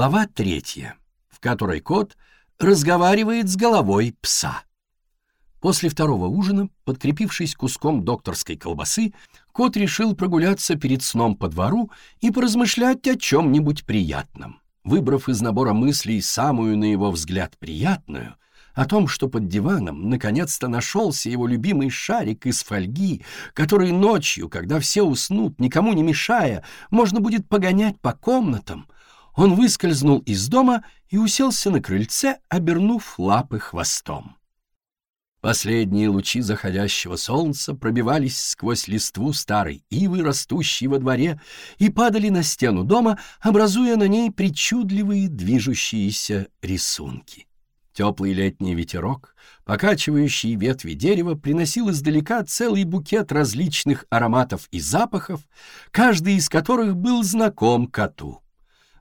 Глава третья, в которой кот разговаривает с головой пса. После второго ужина, подкрепившись куском докторской колбасы, кот решил прогуляться перед сном по двору и поразмышлять о чем-нибудь приятном. Выбрав из набора мыслей самую, на его взгляд, приятную, о том, что под диваном наконец-то нашелся его любимый шарик из фольги, который ночью, когда все уснут, никому не мешая, можно будет погонять по комнатам, он выскользнул из дома и уселся на крыльце, обернув лапы хвостом. Последние лучи заходящего солнца пробивались сквозь листву старой ивы, растущей во дворе, и падали на стену дома, образуя на ней причудливые движущиеся рисунки. Теплый летний ветерок, покачивающий ветви дерева, приносил издалека целый букет различных ароматов и запахов, каждый из которых был знаком коту.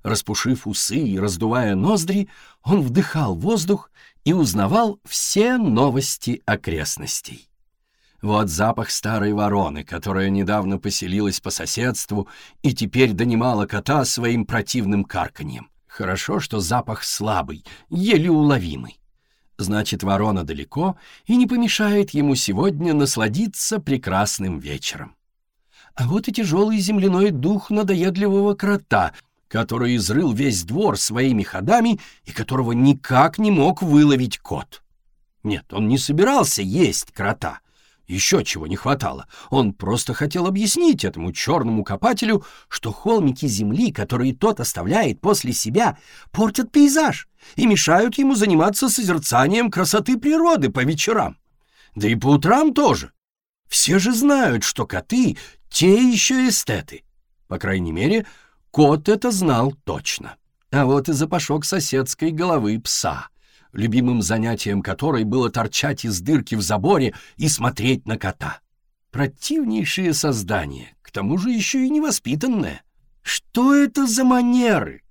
Распушив усы и раздувая ноздри, он вдыхал воздух и узнавал все новости окрестностей. Вот запах старой вороны, которая недавно поселилась по соседству и теперь донимала кота своим противным карканьем. Хорошо, что запах слабый, еле уловимый. Значит, ворона далеко и не помешает ему сегодня насладиться прекрасным вечером. А вот и тяжелый земляной дух надоедливого крота — который изрыл весь двор своими ходами и которого никак не мог выловить кот. Нет, он не собирался есть крота. Еще чего не хватало. Он просто хотел объяснить этому черному копателю, что холмики земли, которые тот оставляет после себя, портят пейзаж и мешают ему заниматься созерцанием красоты природы по вечерам. Да и по утрам тоже. Все же знают, что коты — те еще эстеты. По крайней мере, Кот это знал точно. А вот и запашок соседской головы пса, любимым занятием которой было торчать из дырки в заборе и смотреть на кота. Противнейшее создание, к тому же еще и невоспитанное. Что это за манеры?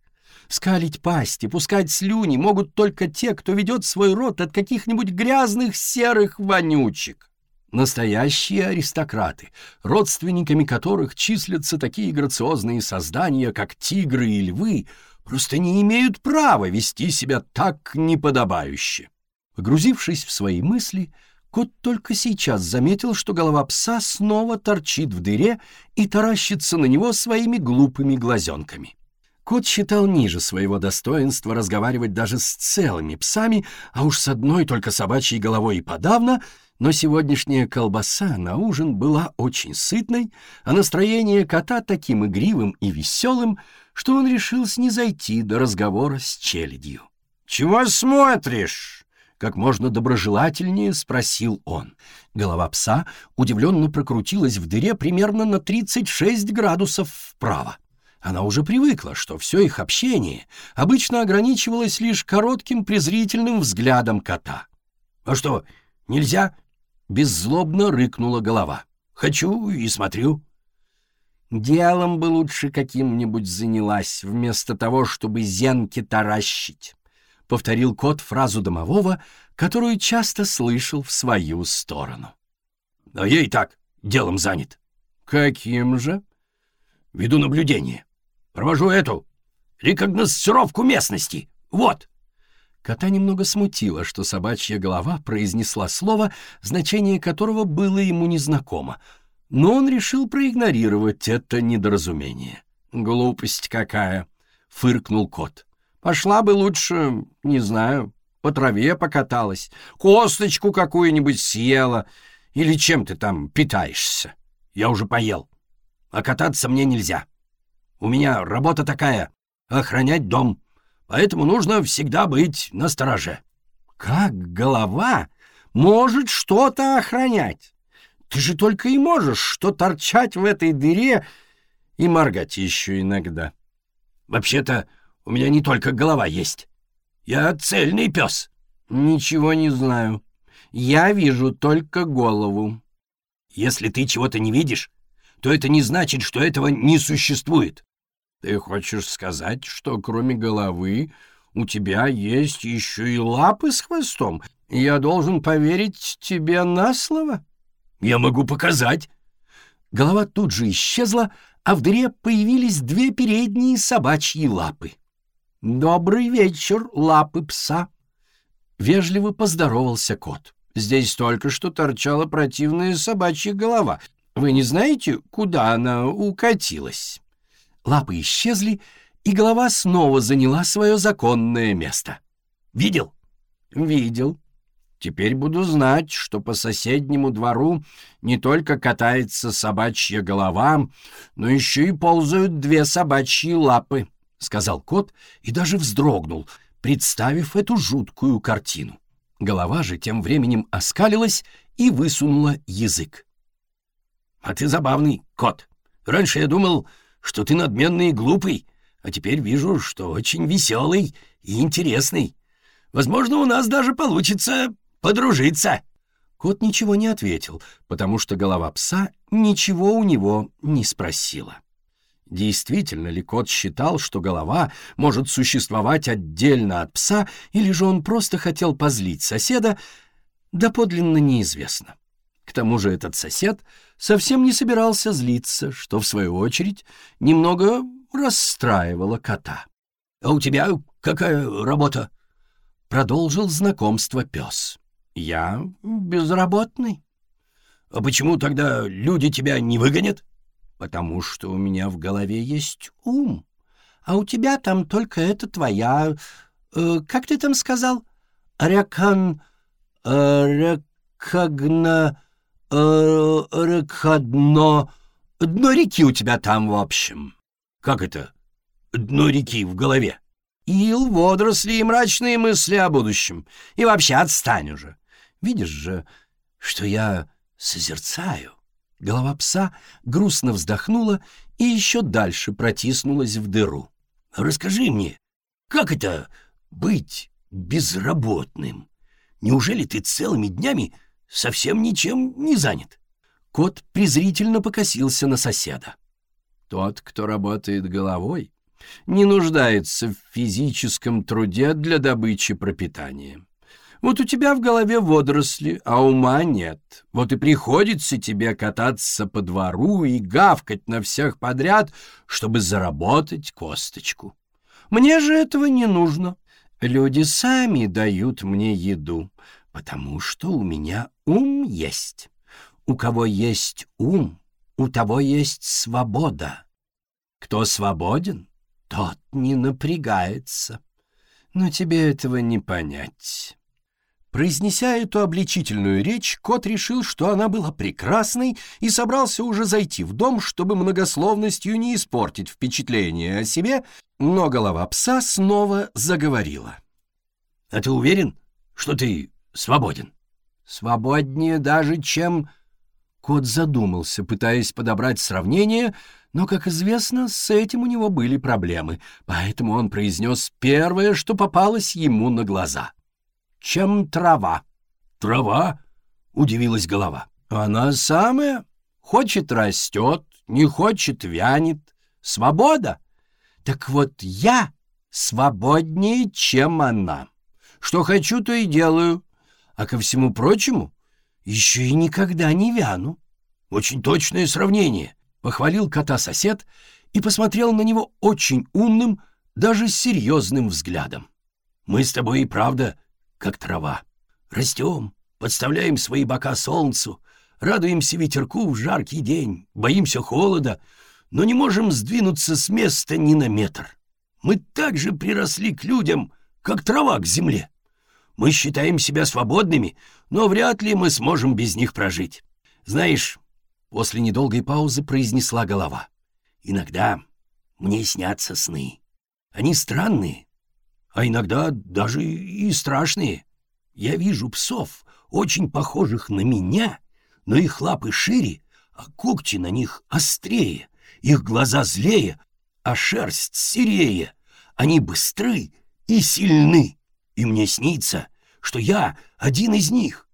Скалить пасть и пускать слюни могут только те, кто ведет свой рот от каких-нибудь грязных серых вонючек. Настоящие аристократы, родственниками которых числятся такие грациозные создания, как тигры и львы, просто не имеют права вести себя так неподобающе. Погрузившись в свои мысли, кот только сейчас заметил, что голова пса снова торчит в дыре и таращится на него своими глупыми глазенками. Кот считал ниже своего достоинства разговаривать даже с целыми псами, а уж с одной только собачьей головой и подавно — но сегодняшняя колбаса на ужин была очень сытной, а настроение кота таким игривым и веселым, что он решил снизойти до разговора с челядью. «Чего смотришь?» — как можно доброжелательнее спросил он. Голова пса удивленно прокрутилась в дыре примерно на 36 градусов вправо. Она уже привыкла, что все их общение обычно ограничивалось лишь коротким презрительным взглядом кота. «А что, нельзя?» Беззлобно рыкнула голова. «Хочу и смотрю». «Делом бы лучше каким-нибудь занялась, вместо того, чтобы зенки таращить», — повторил кот фразу домового, которую часто слышал в свою сторону. «А я и так делом занят». «Каким же?» «Веду наблюдение. Провожу эту рекогносцировку местности. Вот». Кота немного смутило, что собачья голова произнесла слово, значение которого было ему незнакомо, но он решил проигнорировать это недоразумение. «Глупость какая!» — фыркнул кот. «Пошла бы лучше, не знаю, по траве покаталась, косточку какую-нибудь съела, или чем ты там питаешься. Я уже поел, а кататься мне нельзя. У меня работа такая — охранять дом» поэтому нужно всегда быть настороже. Как голова может что-то охранять? Ты же только и можешь что торчать в этой дыре и моргать еще иногда. Вообще-то у меня не только голова есть. Я цельный пес. Ничего не знаю. Я вижу только голову. Если ты чего-то не видишь, то это не значит, что этого не существует. Ты хочешь сказать, что кроме головы у тебя есть еще и лапы с хвостом? Я должен поверить тебе на слово? Я могу показать. Голова тут же исчезла, а в дыре появились две передние собачьи лапы. «Добрый вечер, лапы пса!» Вежливо поздоровался кот. «Здесь только что торчала противная собачья голова. Вы не знаете, куда она укатилась?» Лапы исчезли, и голова снова заняла свое законное место. «Видел?» «Видел. Теперь буду знать, что по соседнему двору не только катается собачья голова, но еще и ползают две собачьи лапы», — сказал кот и даже вздрогнул, представив эту жуткую картину. Голова же тем временем оскалилась и высунула язык. «А ты забавный, кот. Раньше я думал, что ты надменный и глупый, а теперь вижу, что очень веселый и интересный. Возможно, у нас даже получится подружиться». Кот ничего не ответил, потому что голова пса ничего у него не спросила. Действительно ли кот считал, что голова может существовать отдельно от пса, или же он просто хотел позлить соседа, доподлинно неизвестно. К тому же этот сосед совсем не собирался злиться, что, в свою очередь, немного расстраивало кота. — А у тебя какая работа? — продолжил знакомство пес. — Я безработный. — А почему тогда люди тебя не выгонят? потому что у меня в голове есть ум, а у тебя там только это твоя... Э, как ты там сказал? Рекон... Э, рекогна... Э. Дно реки у тебя там, в общем. Как это? Дно реки в голове? Ил, водоросли и мрачные мысли о будущем. И вообще отстань уже. Видишь же, что я созерцаю. Голова пса грустно вздохнула и еще дальше протиснулась в дыру. «Расскажи мне, как это быть безработным? Неужели ты целыми днями совсем ничем не занят?» Кот презрительно покосился на соседа. «Тот, кто работает головой, не нуждается в физическом труде для добычи пропитания. Вот у тебя в голове водоросли, а ума нет. Вот и приходится тебе кататься по двору и гавкать на всех подряд, чтобы заработать косточку. Мне же этого не нужно. Люди сами дают мне еду, потому что у меня ум есть. У кого есть ум, у того есть свобода. Кто свободен, тот не напрягается. Но тебе этого не понять. Произнеся эту обличительную речь, кот решил, что она была прекрасной, и собрался уже зайти в дом, чтобы многословностью не испортить впечатление о себе, но голова пса снова заговорила. — А ты уверен, что ты свободен? — Свободнее даже, чем... Кот задумался, пытаясь подобрать сравнение, но, как известно, с этим у него были проблемы, поэтому он произнес первое, что попалось ему на глаза — чем трава. Трава? Удивилась голова. Она самая. Хочет растет, не хочет вянет. Свобода. Так вот я свободнее, чем она. Что хочу, то и делаю. А ко всему прочему, еще и никогда не вяну. Очень точное сравнение. Похвалил кота сосед и посмотрел на него очень умным, даже серьезным взглядом. Мы с тобой и правда как трава. Растем, подставляем свои бока солнцу, радуемся ветерку в жаркий день, боимся холода, но не можем сдвинуться с места ни на метр. Мы так же приросли к людям, как трава к земле. Мы считаем себя свободными, но вряд ли мы сможем без них прожить. Знаешь, после недолгой паузы произнесла голова. Иногда мне снятся сны. Они странные, а иногда даже и страшные. Я вижу псов, очень похожих на меня, но их лапы шире, а когти на них острее, их глаза злее, а шерсть серее. Они быстры и сильны, и мне снится, что я один из них.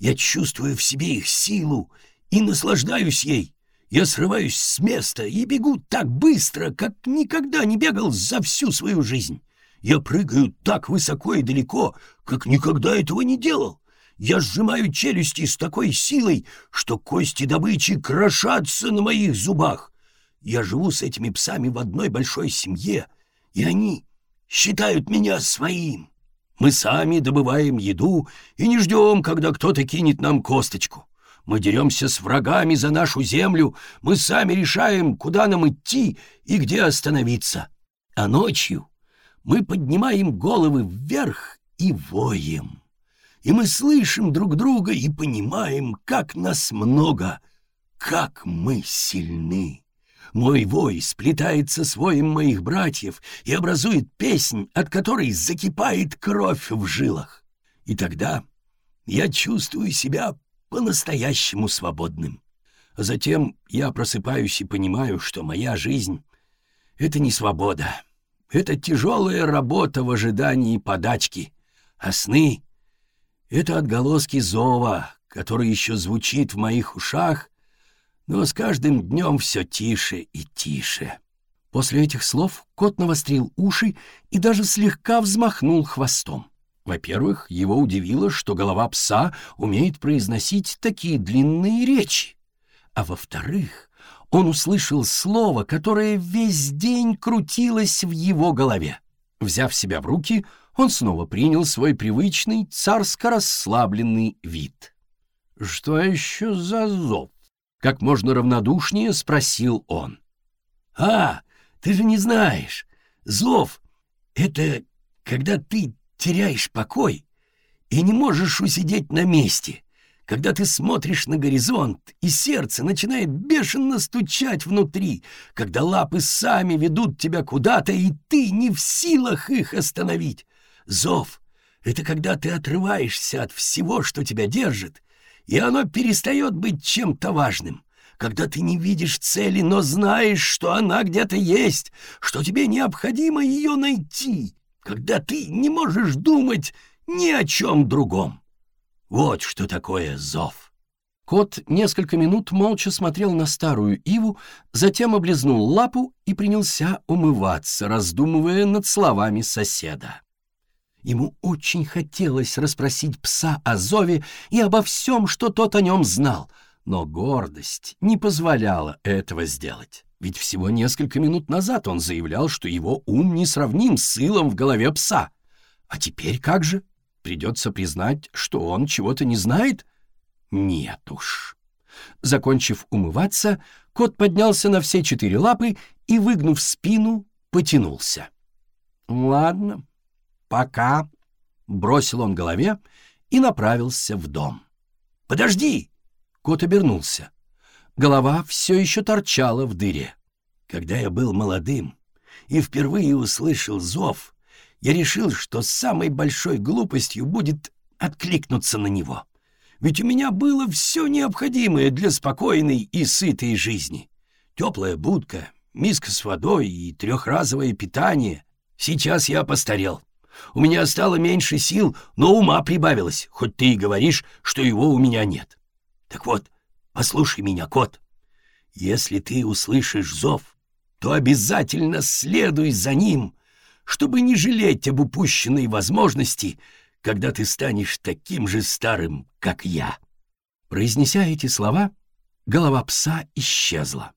Я чувствую в себе их силу и наслаждаюсь ей. Я срываюсь с места и бегу так быстро, как никогда не бегал за всю свою жизнь. Я прыгаю так высоко и далеко, как никогда этого не делал. Я сжимаю челюсти с такой силой, что кости добычи крошатся на моих зубах. Я живу с этими псами в одной большой семье, и они считают меня своим. Мы сами добываем еду и не ждем, когда кто-то кинет нам косточку. Мы деремся с врагами за нашу землю, мы сами решаем, куда нам идти и где остановиться. А ночью мы поднимаем головы вверх и воем. И мы слышим друг друга и понимаем, как нас много, как мы сильны. Мой вой сплетается с воем моих братьев и образует песнь, от которой закипает кровь в жилах. И тогда я чувствую себя по-настоящему свободным. А затем я просыпаюсь и понимаю, что моя жизнь — это не свобода. Это тяжелая работа в ожидании подачки, а сны — это отголоски зова, который еще звучит в моих ушах, но с каждым днем все тише и тише. После этих слов кот навострил уши и даже слегка взмахнул хвостом. Во-первых, его удивило, что голова пса умеет произносить такие длинные речи. А во-вторых, он услышал слово, которое весь день крутилось в его голове. Взяв себя в руки, он снова принял свой привычный царско расслабленный вид. «Что еще за зов?» — как можно равнодушнее спросил он. «А, ты же не знаешь. Зов — это когда ты теряешь покой и не можешь усидеть на месте, когда ты смотришь на горизонт, и сердце начинает бешено стучать внутри, когда лапы сами ведут тебя куда-то, и ты не в силах их остановить. Зов — это когда ты отрываешься от всего, что тебя держит, и оно перестает быть чем-то важным когда ты не видишь цели, но знаешь, что она где-то есть, что тебе необходимо ее найти когда ты не можешь думать ни о чем другом. Вот что такое зов. Кот несколько минут молча смотрел на старую иву, затем облизнул лапу и принялся умываться, раздумывая над словами соседа. Ему очень хотелось расспросить пса о зове и обо всем, что тот о нем знал, но гордость не позволяла этого сделать. Ведь всего несколько минут назад он заявлял, что его ум не сравним с сылом в голове пса. А теперь как же? Придется признать, что он чего-то не знает? Нет уж. Закончив умываться, кот поднялся на все четыре лапы и, выгнув спину, потянулся. «Ладно, пока», — бросил он голове и направился в дом. «Подожди!» — кот обернулся. Голова все еще торчала в дыре. Когда я был молодым и впервые услышал зов, я решил, что самой большой глупостью будет откликнуться на него. Ведь у меня было все необходимое для спокойной и сытой жизни. Теплая будка, миска с водой и трехразовое питание. Сейчас я постарел. У меня стало меньше сил, но ума прибавилось, хоть ты и говоришь, что его у меня нет. Так вот, послушай меня, кот. Если ты услышишь зов, то обязательно следуй за ним, чтобы не жалеть об упущенной возможности, когда ты станешь таким же старым, как я». Произнеся эти слова, голова пса исчезла.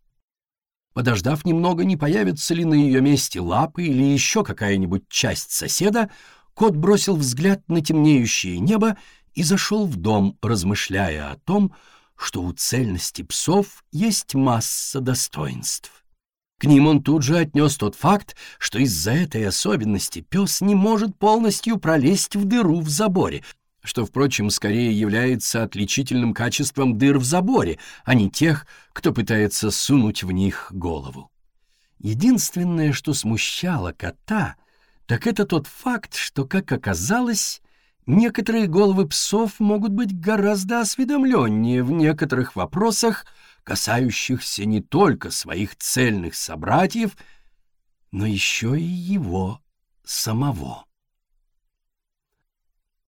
Подождав немного, не появится ли на ее месте лапы или еще какая-нибудь часть соседа, кот бросил взгляд на темнеющее небо и зашел в дом, размышляя о том, что у цельности псов есть масса достоинств. К ним он тут же отнес тот факт, что из-за этой особенности пес не может полностью пролезть в дыру в заборе, что, впрочем, скорее является отличительным качеством дыр в заборе, а не тех, кто пытается сунуть в них голову. Единственное, что смущало кота, так это тот факт, что, как оказалось, некоторые головы псов могут быть гораздо осведомленнее в некоторых вопросах, касающихся не только своих цельных собратьев, но еще и его самого.